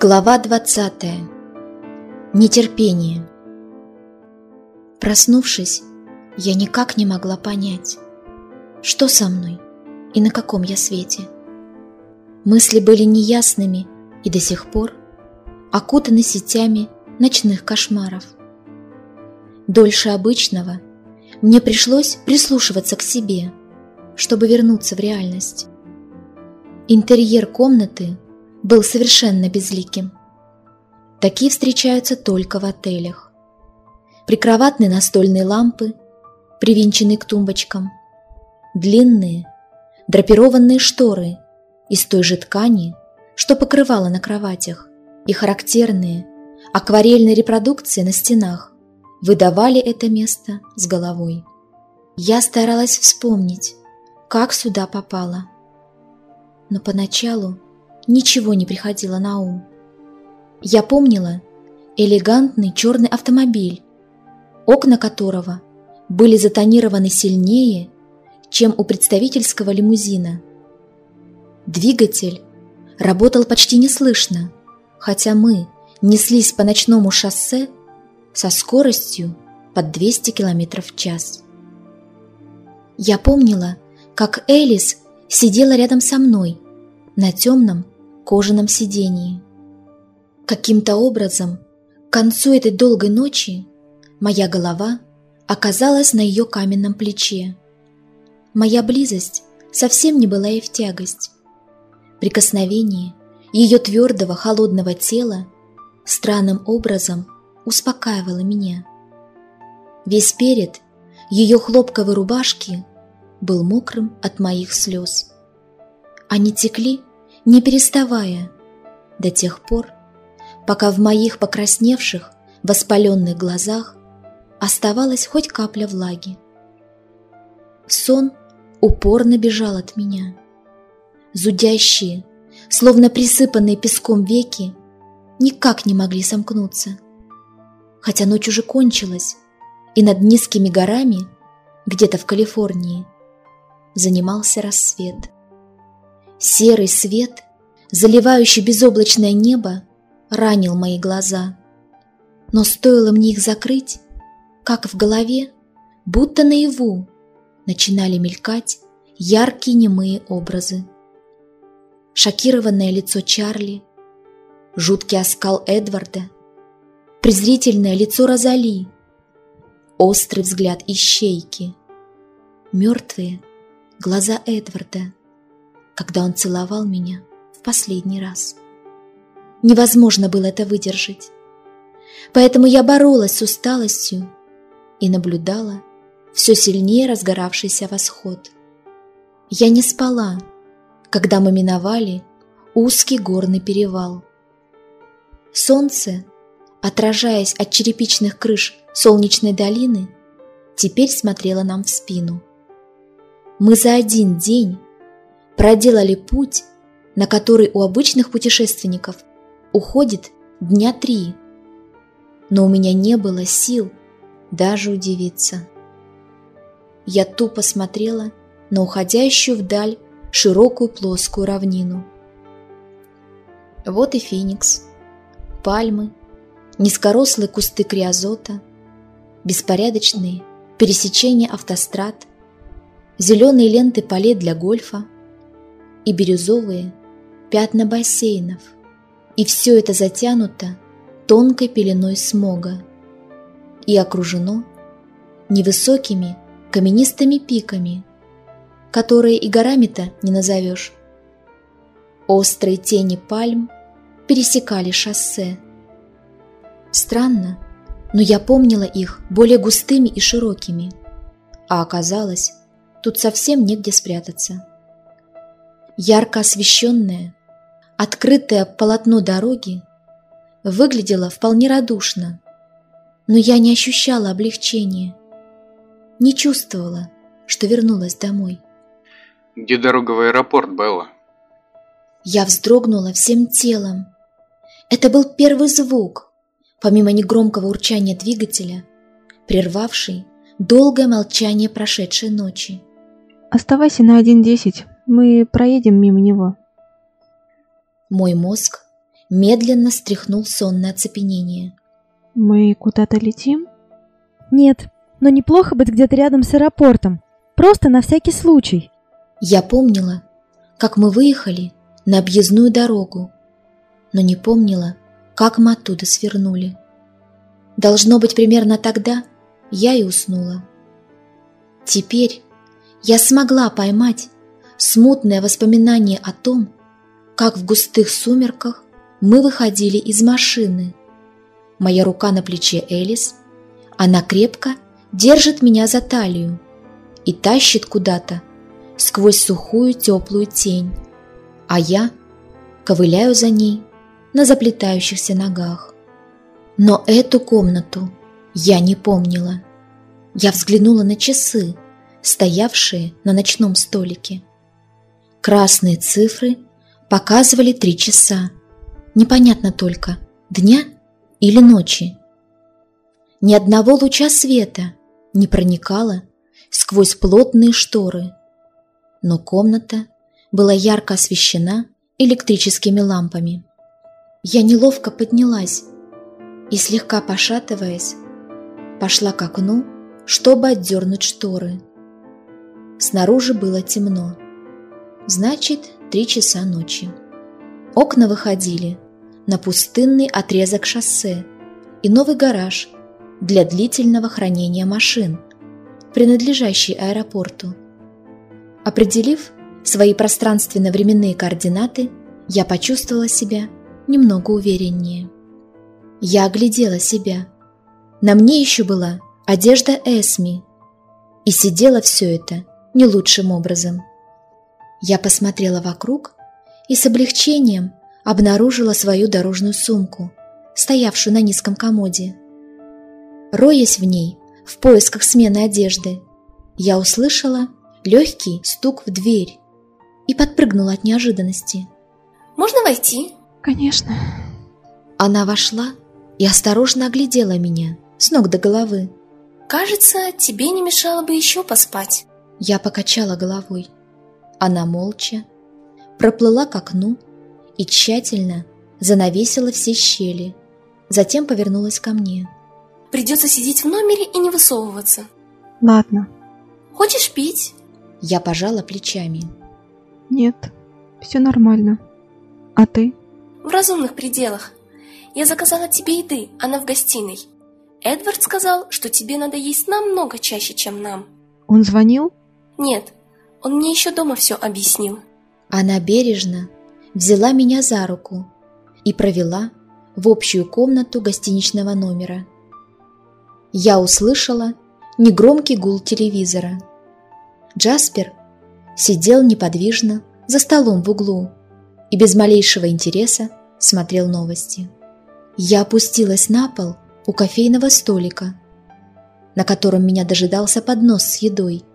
Глава 20. Нетерпение. Проснувшись, я никак не могла понять, что со мной и на каком я свете. Мысли были неясными и до сих пор окутаны сетями ночных кошмаров. Дольше обычного мне пришлось прислушиваться к себе, чтобы вернуться в реальность. Интерьер комнаты был совершенно безликим. Такие встречаются только в отелях. Прикроватные настольные лампы, привинченные к тумбочкам, длинные, драпированные шторы из той же ткани, что покрывало на кроватях, и характерные акварельные репродукции на стенах выдавали это место с головой. Я старалась вспомнить, как сюда попала. Но поначалу ничего не приходило на ум. Я помнила элегантный черный автомобиль, окна которого были затонированы сильнее, чем у представительского лимузина. Двигатель работал почти неслышно, хотя мы неслись по ночному шоссе со скоростью под 200 км в час. Я помнила, как Элис сидела рядом со мной на темном кожаном сидении. Каким-то образом к концу этой долгой ночи моя голова оказалась на ее каменном плече. Моя близость совсем не была ей в тягость. Прикосновение ее твердого холодного тела странным образом успокаивало меня. Весь перед ее хлопковой рубашки был мокрым от моих слез. Они текли не переставая, до тех пор, пока в моих покрасневших, воспаленных глазах оставалась хоть капля влаги. Сон упорно бежал от меня. Зудящие, словно присыпанные песком веки, никак не могли сомкнуться. Хотя ночь уже кончилась, и над низкими горами, где-то в Калифорнии, занимался рассвет. Серый свет, заливающий безоблачное небо, ранил мои глаза. Но стоило мне их закрыть, как в голове, будто наяву, начинали мелькать яркие немые образы. Шокированное лицо Чарли, жуткий оскал Эдварда, презрительное лицо Розали, острый взгляд ищейки, мертвые глаза Эдварда — когда он целовал меня в последний раз. Невозможно было это выдержать. Поэтому я боролась с усталостью и наблюдала все сильнее разгоравшийся восход. Я не спала, когда мы миновали узкий горный перевал. Солнце, отражаясь от черепичных крыш солнечной долины, теперь смотрело нам в спину. Мы за один день проделали путь, на который у обычных путешественников уходит дня три. Но у меня не было сил даже удивиться. Я тупо смотрела на уходящую вдаль широкую плоскую равнину. Вот и Феникс, пальмы, низкорослые кусты криозота, беспорядочные пересечения автострад, зеленые ленты полей для гольфа, и бирюзовые пятна бассейнов, и все это затянуто тонкой пеленой смога и окружено невысокими каменистыми пиками, которые и горами-то не назовешь. Острые тени пальм пересекали шоссе. Странно, но я помнила их более густыми и широкими, а оказалось, тут совсем негде спрятаться ярко освещенное, открытое полотно дороги выглядело вполне радушно, но я не ощущала облегчения, не чувствовала, что вернулась домой. «Где дорога в аэропорт, Белла?» Я вздрогнула всем телом. Это был первый звук, помимо негромкого урчания двигателя, прервавший долгое молчание прошедшей ночи. «Оставайся на 1.10, мы проедем мимо него. Мой мозг медленно стряхнул сонное оцепенение. «Мы куда-то летим?» «Нет, но неплохо быть где-то рядом с аэропортом. Просто на всякий случай». Я помнила, как мы выехали на объездную дорогу, но не помнила, как мы оттуда свернули. Должно быть, примерно тогда я и уснула. Теперь я смогла поймать смутное воспоминание о том, как в густых сумерках мы выходили из машины. Моя рука на плече Элис, она крепко держит меня за талию и тащит куда-то сквозь сухую теплую тень, а я ковыляю за ней на заплетающихся ногах. Но эту комнату я не помнила. Я взглянула на часы, стоявшие на ночном столике. Красные цифры показывали три часа. Непонятно только, дня или ночи. Ни одного луча света не проникало сквозь плотные шторы, но комната была ярко освещена электрическими лампами. Я неловко поднялась и, слегка пошатываясь, пошла к окну, чтобы отдернуть шторы. Снаружи было темно. Значит, три часа ночи. Окна выходили на пустынный отрезок шоссе и новый гараж для длительного хранения машин, принадлежащий аэропорту. Определив свои пространственно-временные координаты, я почувствовала себя немного увереннее. Я оглядела себя. На мне еще была одежда Эсми, и сидела все это не лучшим образом. Я посмотрела вокруг и с облегчением обнаружила свою дорожную сумку, стоявшую на низком комоде. Роясь в ней, в поисках смены одежды, я услышала легкий стук в дверь и подпрыгнула от неожиданности. «Можно войти?» «Конечно». Она вошла и осторожно оглядела меня с ног до головы. «Кажется, тебе не мешало бы еще поспать». Я покачала головой. Она молча проплыла к окну и тщательно занавесила все щели. Затем повернулась ко мне. «Придется сидеть в номере и не высовываться». «Ладно». «Хочешь пить?» Я пожала плечами. «Нет, все нормально. А ты?» «В разумных пределах. Я заказала тебе еды, она в гостиной. Эдвард сказал, что тебе надо есть намного чаще, чем нам». «Он звонил?» «Нет, он мне еще дома все объяснил». Она бережно взяла меня за руку и провела в общую комнату гостиничного номера. Я услышала негромкий гул телевизора. Джаспер сидел неподвижно за столом в углу и без малейшего интереса смотрел новости. Я опустилась на пол у кофейного столика, на котором меня дожидался поднос с едой –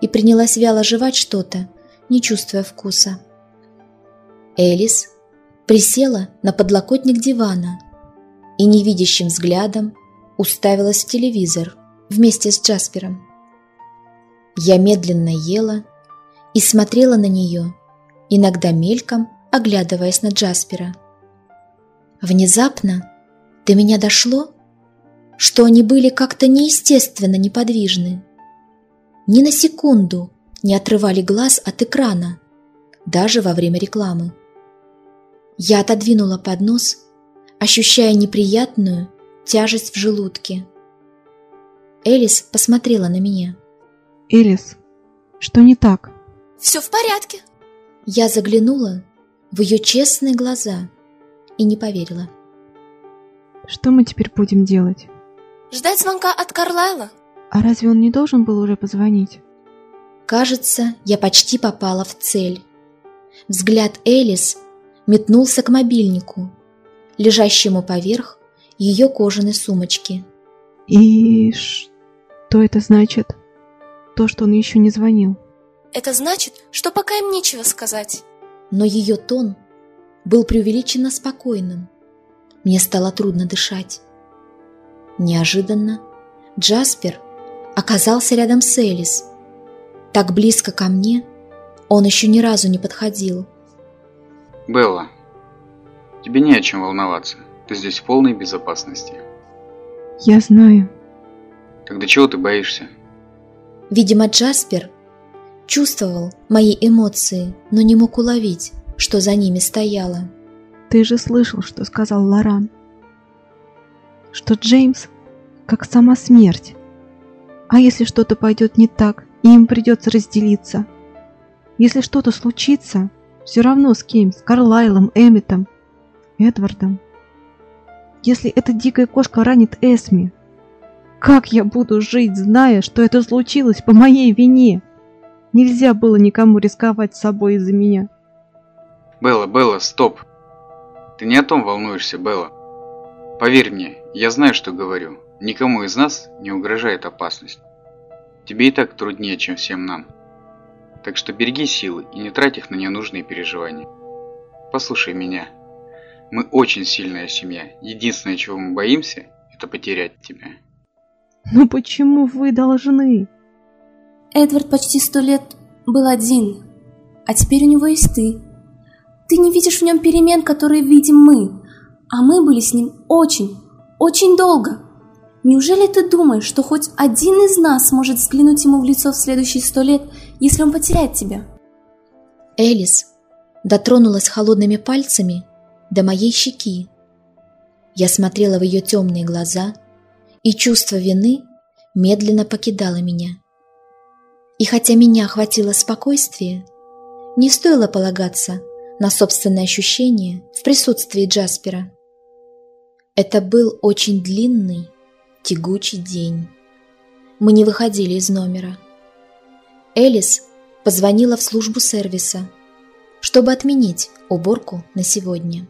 и принялась вяло жевать что-то, не чувствуя вкуса. Элис присела на подлокотник дивана и невидящим взглядом уставилась в телевизор вместе с Джаспером. Я медленно ела и смотрела на нее, иногда мельком оглядываясь на Джаспера. Внезапно до меня дошло, что они были как-то неестественно неподвижны ни на секунду не отрывали глаз от экрана, даже во время рекламы. Я отодвинула поднос, ощущая неприятную тяжесть в желудке. Элис посмотрела на меня. «Элис, что не так?» «Все в порядке». Я заглянула в ее честные глаза и не поверила. «Что мы теперь будем делать?» «Ждать звонка от Карлайла?» А разве он не должен был уже позвонить? Кажется, я почти попала в цель. Взгляд Элис метнулся к мобильнику, лежащему поверх ее кожаной сумочки. И что это значит? То, что он еще не звонил. Это значит, что пока им нечего сказать. Но ее тон был преувеличенно спокойным. Мне стало трудно дышать. Неожиданно Джаспер оказался рядом с Элис. Так близко ко мне он еще ни разу не подходил. Белла, Тебе не о чем волноваться. Ты здесь в полной безопасности. Я знаю. Тогда чего ты боишься? Видимо, Джаспер чувствовал мои эмоции, но не мог уловить, что за ними стояло. Ты же слышал, что сказал Лоран. Что Джеймс как сама смерть. А если что-то пойдет не так, и им придется разделиться? Если что-то случится, все равно с кем, с Карлайлом, Эмметом, Эдвардом. Если эта дикая кошка ранит Эсми, как я буду жить, зная, что это случилось по моей вине? Нельзя было никому рисковать собой из-за меня. Белла, Белла, стоп. Ты не о том волнуешься, Белла. Поверь мне, я знаю, что говорю. Никому из нас не угрожает опасность. Тебе и так труднее, чем всем нам. Так что береги силы и не трать их на ненужные переживания. Послушай меня. Мы очень сильная семья. Единственное, чего мы боимся, это потерять тебя. Но почему вы должны? Эдвард почти сто лет был один, а теперь у него есть ты. Ты не видишь в нем перемен, которые видим мы, а мы были с ним очень, очень долго. Неужели ты думаешь, что хоть один из нас сможет взглянуть ему в лицо в следующие сто лет, если он потеряет тебя? Элис дотронулась холодными пальцами до моей щеки. Я смотрела в ее темные глаза, и чувство вины медленно покидало меня. И хотя меня охватило спокойствие, не стоило полагаться на собственные ощущения в присутствии Джаспера. Это был очень длинный, тягучий день. Мы не выходили из номера. Элис позвонила в службу сервиса, чтобы отменить уборку на сегодня.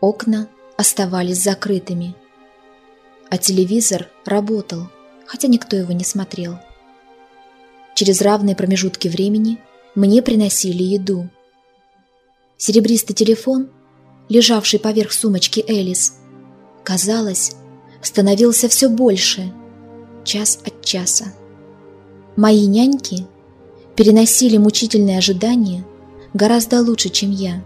Окна оставались закрытыми, а телевизор работал, хотя никто его не смотрел. Через равные промежутки времени мне приносили еду. Серебристый телефон, лежавший поверх сумочки Элис, казалось, становился все больше, час от часа. Мои няньки переносили мучительные ожидания гораздо лучше, чем я.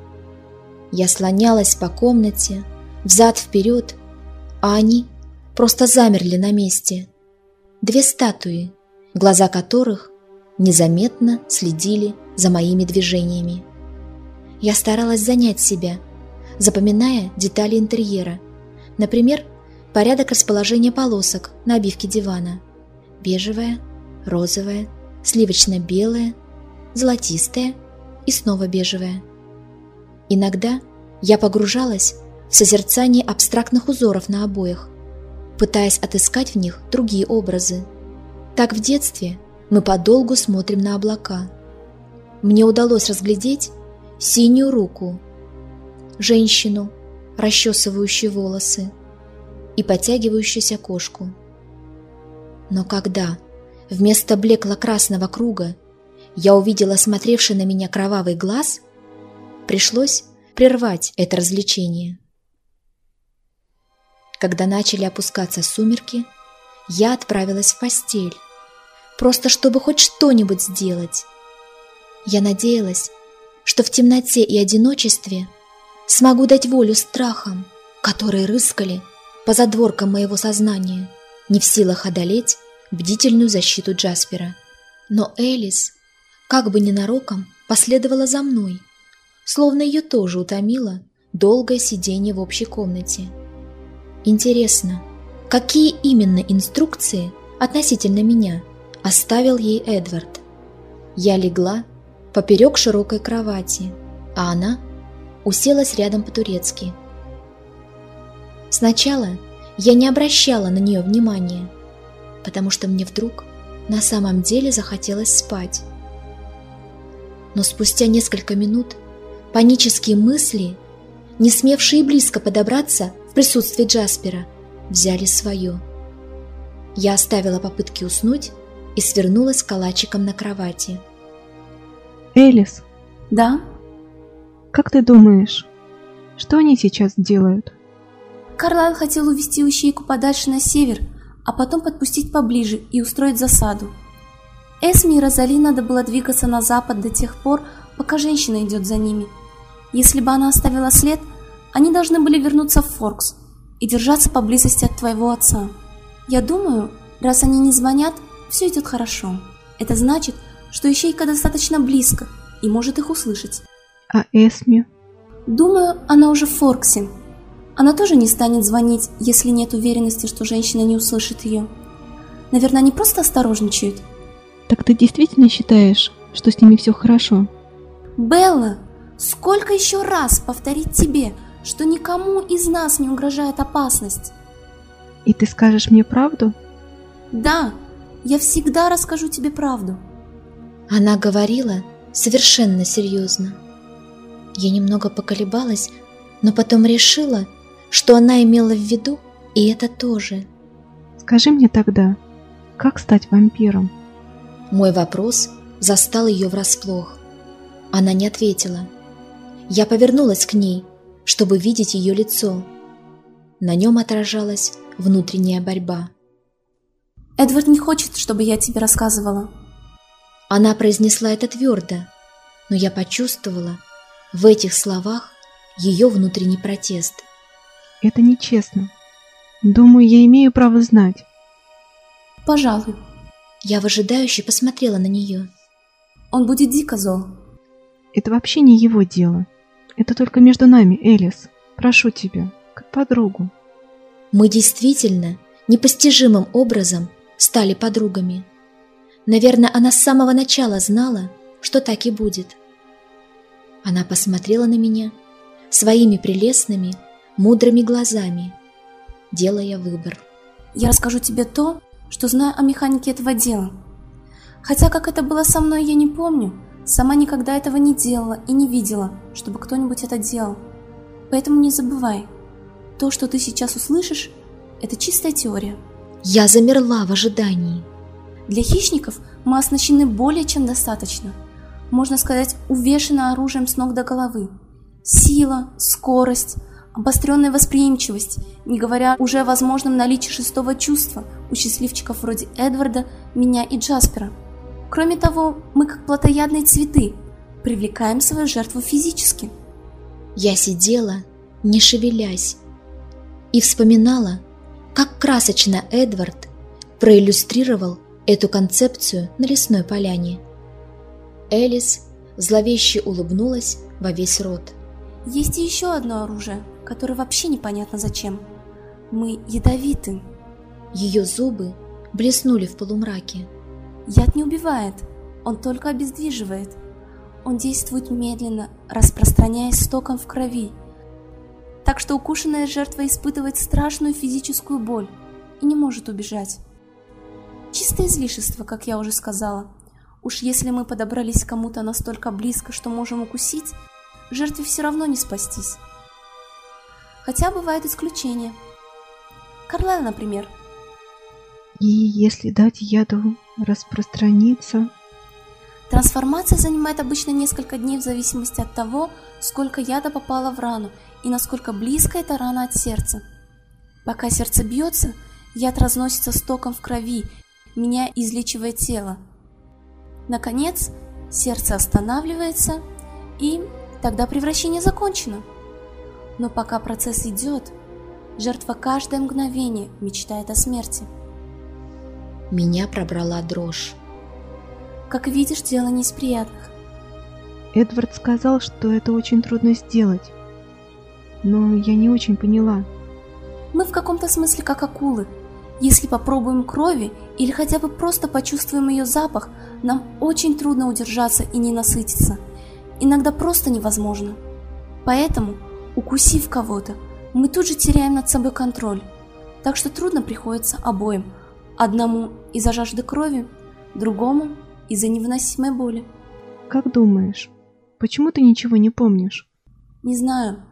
Я слонялась по комнате, взад-вперед, а они просто замерли на месте. Две статуи, глаза которых незаметно следили за моими движениями. Я старалась занять себя, запоминая детали интерьера. Например, порядок расположения полосок на обивке дивана. Бежевая, розовая, сливочно-белая, золотистая и снова бежевая. Иногда я погружалась в созерцание абстрактных узоров на обоях, пытаясь отыскать в них другие образы. Так в детстве мы подолгу смотрим на облака. Мне удалось разглядеть синюю руку, женщину, расчесывающую волосы, и потягивающуюся кошку. Но когда вместо блекло-красного круга я увидела смотревший на меня кровавый глаз, пришлось прервать это развлечение. Когда начали опускаться сумерки, я отправилась в постель, просто чтобы хоть что-нибудь сделать. Я надеялась, что в темноте и одиночестве смогу дать волю страхам, которые рыскали по задворкам моего сознания, не в силах одолеть бдительную защиту Джаспера. Но Элис, как бы ненароком, последовала за мной, словно ее тоже утомило долгое сидение в общей комнате. Интересно, какие именно инструкции относительно меня – оставил ей Эдвард. Я легла поперек широкой кровати, а она уселась рядом по-турецки. Сначала я не обращала на нее внимания, потому что мне вдруг на самом деле захотелось спать. Но спустя несколько минут панические мысли, не смевшие близко подобраться в присутствии Джаспера, взяли свое. Я оставила попытки уснуть и свернулась калачиком на кровати. Элис, Да? как ты думаешь, что они сейчас делают? Карлайл хотел увести ищейку подальше на север, а потом подпустить поближе и устроить засаду. Эсми и Розали надо было двигаться на запад до тех пор, пока женщина идет за ними. Если бы она оставила след, Они должны были вернуться в Форкс и держаться поблизости от твоего отца. Я думаю, раз они не звонят, все идет хорошо. Это значит, что ищейка достаточно близко и может их услышать. А Эсми? Думаю, она уже в Форксе. Она тоже не станет звонить, если нет уверенности, что женщина не услышит ее. Наверное, они просто осторожничают. Так ты действительно считаешь, что с ними все хорошо? Белла, сколько еще раз повторить тебе, что никому из нас не угрожает опасность? И ты скажешь мне правду? Да, я всегда расскажу тебе правду. Она говорила совершенно серьезно. Я немного поколебалась, но потом решила, что она имела в виду и это тоже. Скажи мне тогда, как стать вампиром? Мой вопрос застал ее врасплох. Она не ответила. Я повернулась к ней, чтобы видеть ее лицо. На нем отражалась внутренняя борьба. Эдвард не хочет, чтобы я тебе рассказывала. Она произнесла это твердо, но я почувствовала в этих словах ее внутренний протест. Это нечестно. Думаю, я имею право знать. Пожалуй. Я выжидающе посмотрела на нее. Он будет дико зол. Это вообще не его дело. Это только между нами, Элис. Прошу тебя, как подругу. Мы действительно непостижимым образом стали подругами. Наверное, она с самого начала знала, что так и будет. Она посмотрела на меня своими прелестными, мудрыми глазами, делая выбор. Я расскажу тебе то, что знаю о механике этого дела. Хотя как это было со мной, я не помню. Сама никогда этого не делала и не видела, чтобы кто-нибудь это делал. Поэтому не забывай, то, что ты сейчас услышишь, это чистая теория. Я замерла в ожидании. Для хищников мы оснащены более чем достаточно. Можно сказать, увешаны оружием с ног до головы. Сила, скорость, обостренная восприимчивость, не говоря уже о возможном наличии шестого чувства у счастливчиков вроде Эдварда, меня и Джаспера. Кроме того, мы как плотоядные цветы, привлекаем свою жертву физически. Я сидела, не шевелясь, и вспоминала, как красочно Эдвард проиллюстрировал эту концепцию на лесной поляне. Элис зловеще улыбнулась во весь рот. Есть и еще одно оружие, которое вообще непонятно зачем. Мы ядовиты. Ее зубы блеснули в полумраке. Яд не убивает, он только обездвиживает. Он действует медленно, распространяясь стоком в крови. Так что укушенная жертва испытывает страшную физическую боль и не может убежать. Чистое излишество, как я уже сказала. Уж если мы подобрались к кому-то настолько близко, что можем укусить, жертве все равно не спастись. Хотя бывают исключения. Карлайл, например. И если дать яду распространиться... Трансформация занимает обычно несколько дней в зависимости от того, сколько яда попало в рану и насколько близко эта рана от сердца. Пока сердце бьется, яд разносится стоком в крови, меня излечивая тело. Наконец, сердце останавливается, и тогда превращение закончено. Но пока процесс идет, жертва каждое мгновение мечтает о смерти. Меня пробрала дрожь. Как видишь, дело не из приятных. Эдвард сказал, что это очень трудно сделать. Но я не очень поняла. Мы в каком-то смысле как акулы. Если попробуем крови или хотя бы просто почувствуем ее запах, нам очень трудно удержаться и не насытиться. Иногда просто невозможно. Поэтому, укусив кого-то, мы тут же теряем над собой контроль. Так что трудно приходится обоим. Одному из-за жажды крови, другому из-за невыносимой боли. Как думаешь, почему ты ничего не помнишь? Не знаю.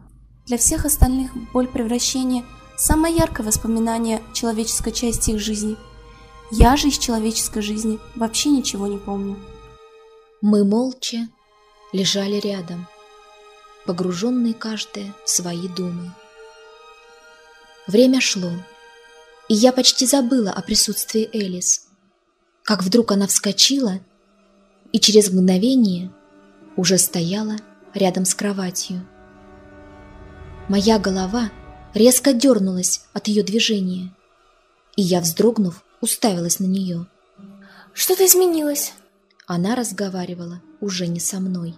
Для всех остальных боль превращения – самое яркое воспоминание человеческой части их жизни. Я же из человеческой жизни вообще ничего не помню. Мы молча лежали рядом, погруженные каждая в свои думы. Время шло, и я почти забыла о присутствии Элис, как вдруг она вскочила и через мгновение уже стояла рядом с кроватью. Моя голова резко дернулась от ее движения, и я, вздрогнув, уставилась на нее. Что-то изменилось. Она разговаривала уже не со мной.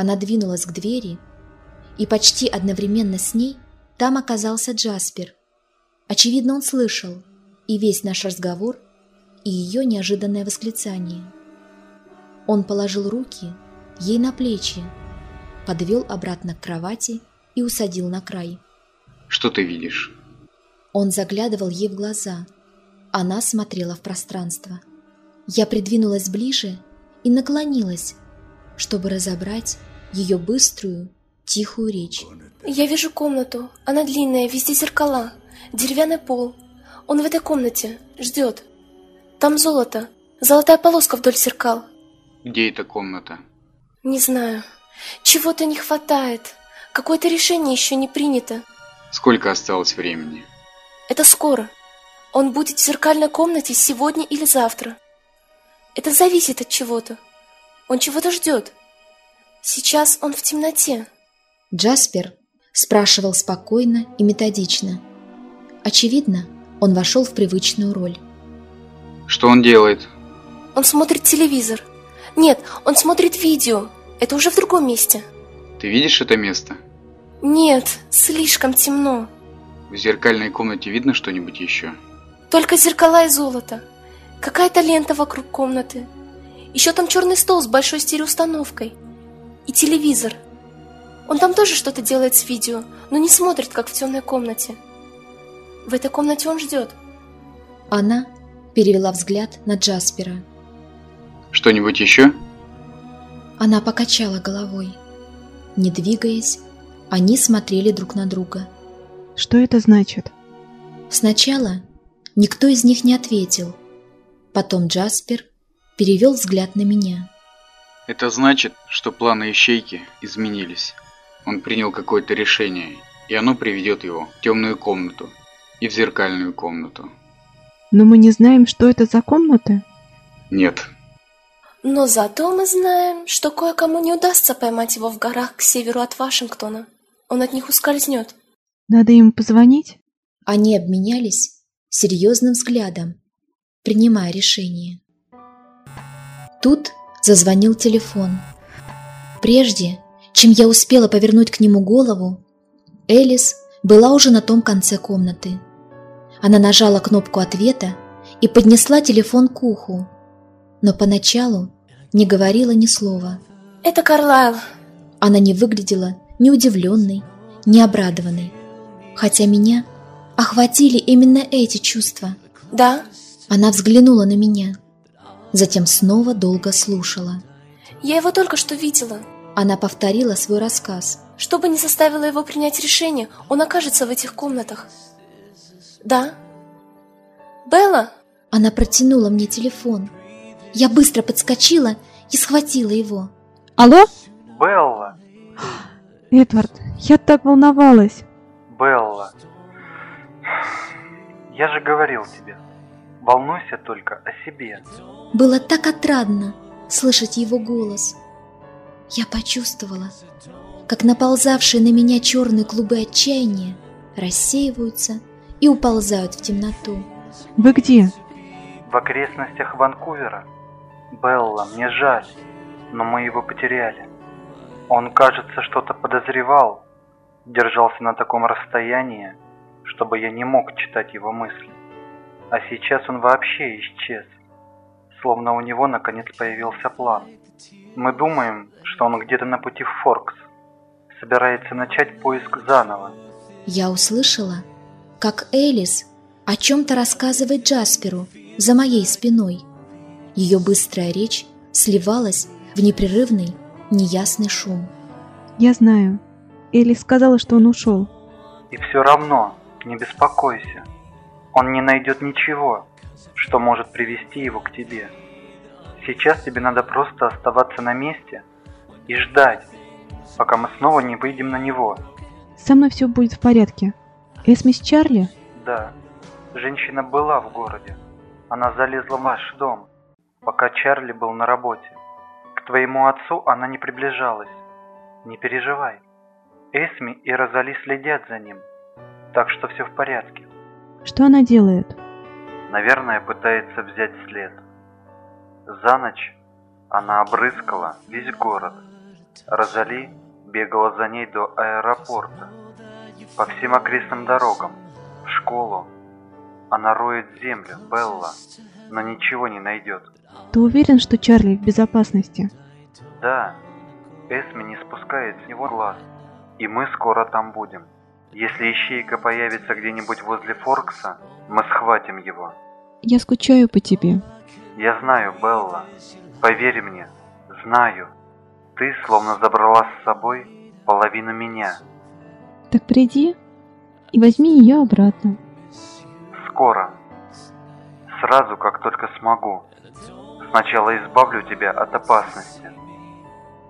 Она двинулась к двери, и почти одновременно с ней там оказался Джаспер. Очевидно, он слышал и весь наш разговор, и ее неожиданное восклицание. Он положил руки ей на плечи, подвел обратно к кровати и усадил на край. Что ты видишь? Он заглядывал ей в глаза. Она смотрела в пространство. Я придвинулась ближе и наклонилась, чтобы разобрать ее быструю, тихую речь. Я вижу комнату. Она длинная, везде зеркала. Деревянный пол. Он в этой комнате. Ждет. Там золото. Золотая полоска вдоль зеркал. Где эта комната? Не знаю. Чего-то не хватает. Какое-то решение еще не принято. Сколько осталось времени? Это скоро. Он будет в зеркальной комнате сегодня или завтра. Это зависит от чего-то. Он чего-то ждет. Сейчас он в темноте. Джаспер спрашивал спокойно и методично. Очевидно, он вошел в привычную роль. Что он делает? Он смотрит телевизор. Нет, он смотрит видео. Это уже в другом месте. Ты видишь это место? Нет, слишком темно. В зеркальной комнате видно что-нибудь еще? Только зеркала и золото. Какая-то лента вокруг комнаты. Еще там черный стол с большой стереоустановкой. И телевизор. Он там тоже что-то делает с видео, но не смотрит, как в темной комнате. В этой комнате он ждет. Она перевела взгляд на Джаспера. Что-нибудь еще? Она покачала головой. Не двигаясь, они смотрели друг на друга. Что это значит? Сначала никто из них не ответил. Потом Джаспер перевел взгляд на меня. Это значит, что планы ищейки изменились. Он принял какое-то решение, и оно приведет его в темную комнату и в зеркальную комнату. Но мы не знаем, что это за комнаты? Нет. Но зато мы знаем, что кое-кому не удастся поймать его в горах к северу от Вашингтона. Он от них ускользнет. Надо им позвонить? Они обменялись серьезным взглядом, принимая решение. Тут зазвонил телефон. Прежде, чем я успела повернуть к нему голову, Элис была уже на том конце комнаты. Она нажала кнопку ответа и поднесла телефон к уху, но поначалу не говорила ни слова. Это Карлайл. Она не выглядела ни удивленной, ни обрадованной, хотя меня охватили именно эти чувства. Да? Она взглянула на меня, затем снова долго слушала. Я его только что видела. Она повторила свой рассказ. Что бы ни заставило его принять решение, он окажется в этих комнатах. Да? Белла? Она протянула мне телефон. Я быстро подскочила и схватила его. Алло? Белла, Эдвард, я так волновалась. Белла. Я же говорил тебе, волнуйся только о себе. Было так отрадно слышать его голос. Я почувствовала, как наползавшие на меня черные клубы отчаяния рассеиваются и уползают в темноту. Вы где? В окрестностях Ванкувера. Белла, мне жаль, но мы его потеряли. Он, кажется, что-то подозревал, держался на таком расстоянии, чтобы я не мог читать его мысли. А сейчас он вообще исчез, словно у него наконец появился план. Мы думаем, что он где-то на пути в Форкс, собирается начать поиск заново. Я услышала, как Элис о чем-то рассказывает Джасперу за моей спиной. Ее быстрая речь сливалась в непрерывный, неясный шум. Я знаю. Элли сказала, что он ушел. И все равно, не беспокойся. Он не найдет ничего, что может привести его к тебе. Сейчас тебе надо просто оставаться на месте и ждать, пока мы снова не выйдем на него. Со мной все будет в порядке. Эсми с Чарли? Да, женщина была в городе. Она залезла в ваш дом, пока Чарли был на работе. К твоему отцу она не приближалась. Не переживай. Эсми и Розали следят за ним, так что все в порядке. Что она делает? Наверное, пытается взять след. За ночь она обрыскала весь город. Розали бегала за ней до аэропорта, по всем окрестным дорогам, в школу. Она роет землю, Белла, но ничего не найдет. Ты уверен, что Чарли в безопасности? Да, Эсми не спускает с него глаз, и мы скоро там будем. Если ищейка появится где-нибудь возле Форкса, мы схватим его. Я скучаю по тебе. Я знаю, Белла. Поверь мне, знаю. Ты словно забрала с собой половину меня. Так приди и возьми ее обратно. Скоро. Сразу, как только смогу. Сначала избавлю тебя от опасности.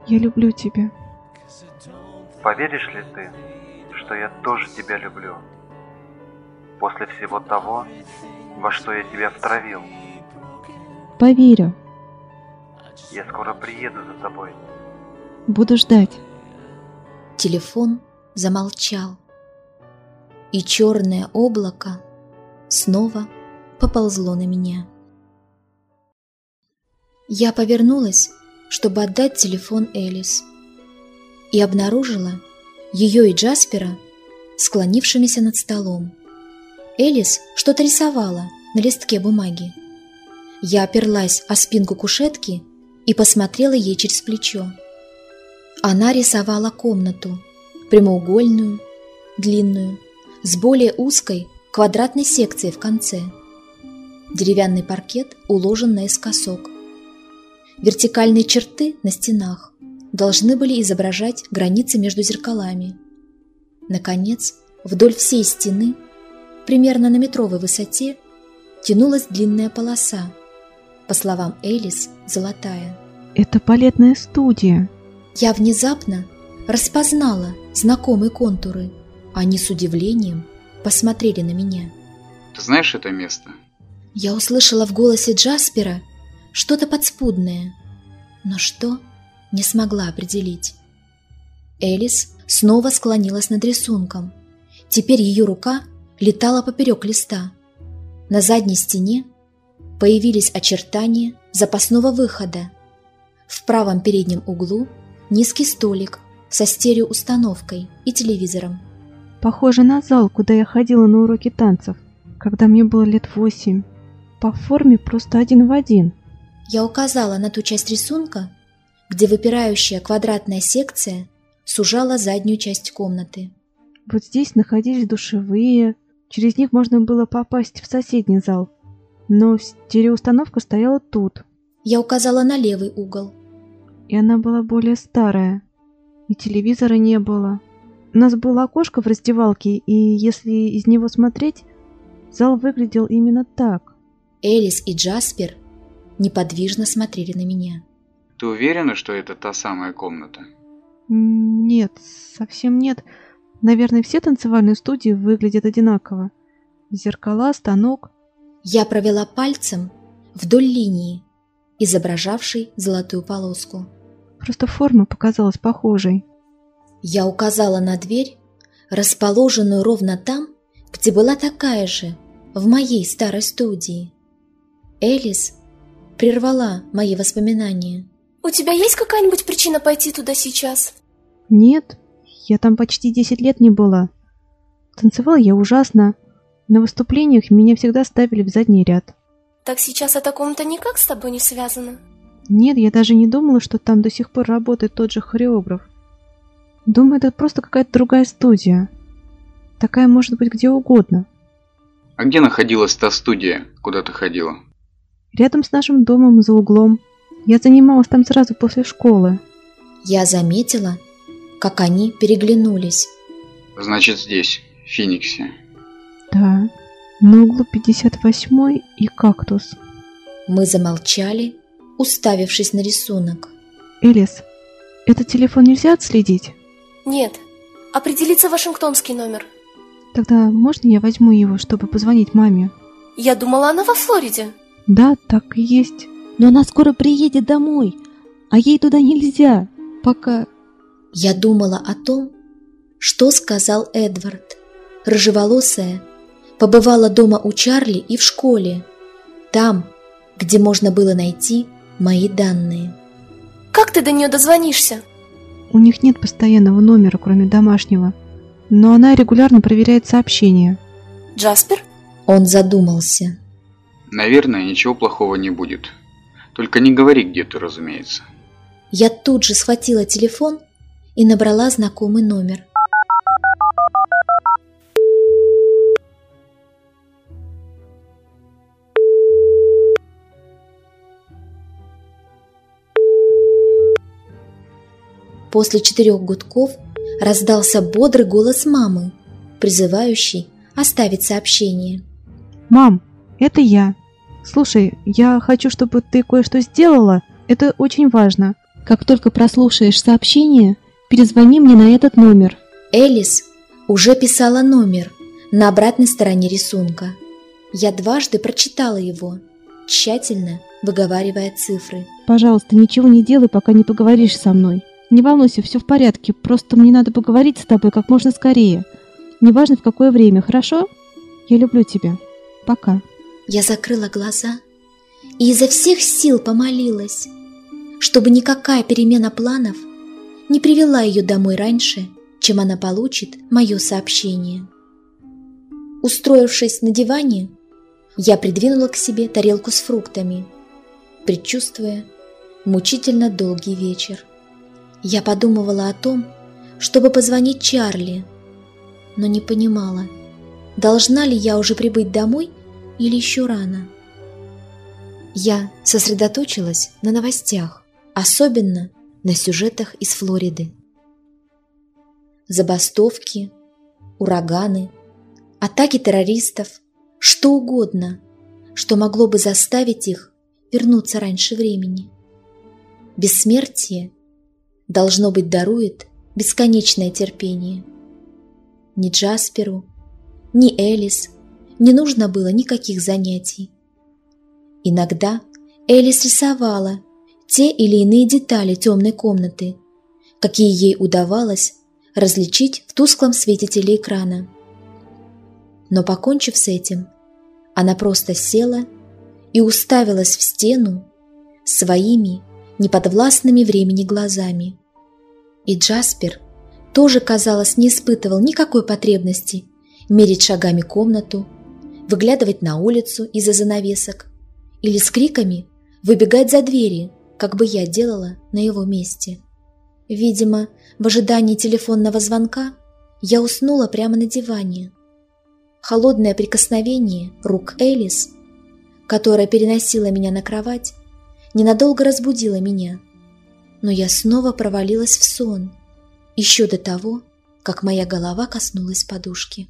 Я люблю тебя. Поверишь ли ты, что я тоже тебя люблю? После всего того, во что я тебя втравил. Поверю. Я скоро приеду за тобой. Буду ждать. Телефон замолчал, и черное облако снова поползло на меня. Я повернулась, чтобы отдать телефон Элис, и обнаружила ее и Джаспера склонившимися над столом. Элис что-то рисовала на листке бумаги. Я оперлась о спинку кушетки и посмотрела ей через плечо. Она рисовала комнату, прямоугольную, длинную, с более узкой квадратной секцией в конце. Деревянный паркет уложен наискосок. Вертикальные черты на стенах должны были изображать границы между зеркалами. Наконец, вдоль всей стены, примерно на метровой высоте, тянулась длинная полоса, по словам Элис, золотая. Это балетная студия. Я внезапно распознала знакомые контуры. Они с удивлением посмотрели на меня. Ты знаешь это место? Я услышала в голосе Джаспера что-то подспудное, но что не смогла определить. Элис снова склонилась над рисунком. Теперь ее рука летала поперек листа. На задней стене появились очертания запасного выхода. В правом переднем углу низкий столик со стереоустановкой и телевизором. Похоже на зал, куда я ходила на уроки танцев, когда мне было лет восемь. По форме просто один в один. Я указала на ту часть рисунка, где выпирающая квадратная секция сужала заднюю часть комнаты. Вот здесь находились душевые, через них можно было попасть в соседний зал. Но стереоустановка стояла тут. Я указала на левый угол. И она была более старая. И телевизора не было. У нас было окошко в раздевалке, и если из него смотреть, зал выглядел именно так. Элис и Джаспер неподвижно смотрели на меня. Ты уверена, что это та самая комната? Нет, совсем нет. Наверное, все танцевальные студии выглядят одинаково. Зеркала, станок. Я провела пальцем вдоль линии, изображавшей золотую полоску. Просто форма показалась похожей. Я указала на дверь, расположенную ровно там, где была такая же, в моей старой студии. Элис прервала мои воспоминания. У тебя есть какая-нибудь причина пойти туда сейчас? Нет, я там почти 10 лет не была. Танцевала я ужасно. На выступлениях меня всегда ставили в задний ряд. Так сейчас о таком-то никак с тобой не связано? Нет, я даже не думала, что там до сих пор работает тот же хореограф. Думаю, это просто какая-то другая студия. Такая может быть где угодно. А где находилась та студия, куда ты ходила? Рядом с нашим домом, за углом. Я занималась там сразу после школы. Я заметила, как они переглянулись. Значит, здесь, в Фениксе. Да, на углу 58 и кактус. Мы замолчали, уставившись на рисунок. Элис, этот телефон нельзя отследить? Нет. Определится вашингтонский номер. Тогда можно я возьму его, чтобы позвонить маме? Я думала, она во Флориде. Да, так и есть. Но она скоро приедет домой, а ей туда нельзя, пока... Я думала о том, что сказал Эдвард. Рыжеволосая побывала дома у Чарли и в школе, там, где можно было найти мои данные. Как ты до нее дозвонишься? У них нет постоянного номера, кроме домашнего, но она регулярно проверяет сообщения. Джаспер? Он задумался. Наверное, ничего плохого не будет. Только не говори, где ты, разумеется. Я тут же схватила телефон и набрала знакомый номер. После четырех гудков раздался бодрый голос мамы, призывающий оставить сообщение. «Мам, это я. Слушай, я хочу, чтобы ты кое-что сделала. Это очень важно. Как только прослушаешь сообщение, перезвони мне на этот номер». Элис уже писала номер на обратной стороне рисунка. Я дважды прочитала его, тщательно выговаривая цифры. «Пожалуйста, ничего не делай, пока не поговоришь со мной. Не волнуйся, все в порядке, просто мне надо поговорить с тобой как можно скорее. Неважно в какое время, хорошо? Я люблю тебя. Пока. Я закрыла глаза и изо всех сил помолилась, чтобы никакая перемена планов не привела ее домой раньше, чем она получит мое сообщение. Устроившись на диване, я придвинула к себе тарелку с фруктами, предчувствуя мучительно долгий вечер. Я подумывала о том, чтобы позвонить Чарли, но не понимала, должна ли я уже прибыть домой или еще рано. Я сосредоточилась на новостях, особенно на сюжетах из Флориды. Забастовки, ураганы, атаки террористов, что угодно, что могло бы заставить их вернуться раньше времени. Бессмертие – должно быть, дарует бесконечное терпение. Ни Джасперу, ни Элис не нужно было никаких занятий. Иногда Элис рисовала те или иные детали темной комнаты, какие ей удавалось различить в тусклом свете телеэкрана. Но покончив с этим, она просто села и уставилась в стену своими неподвластными времени глазами. И Джаспер тоже, казалось, не испытывал никакой потребности мерить шагами комнату, выглядывать на улицу из-за занавесок или с криками выбегать за двери, как бы я делала на его месте. Видимо, в ожидании телефонного звонка я уснула прямо на диване. Холодное прикосновение рук Элис, которая переносила меня на кровать, ненадолго разбудило меня – но я снова провалилась в сон, еще до того, как моя голова коснулась подушки.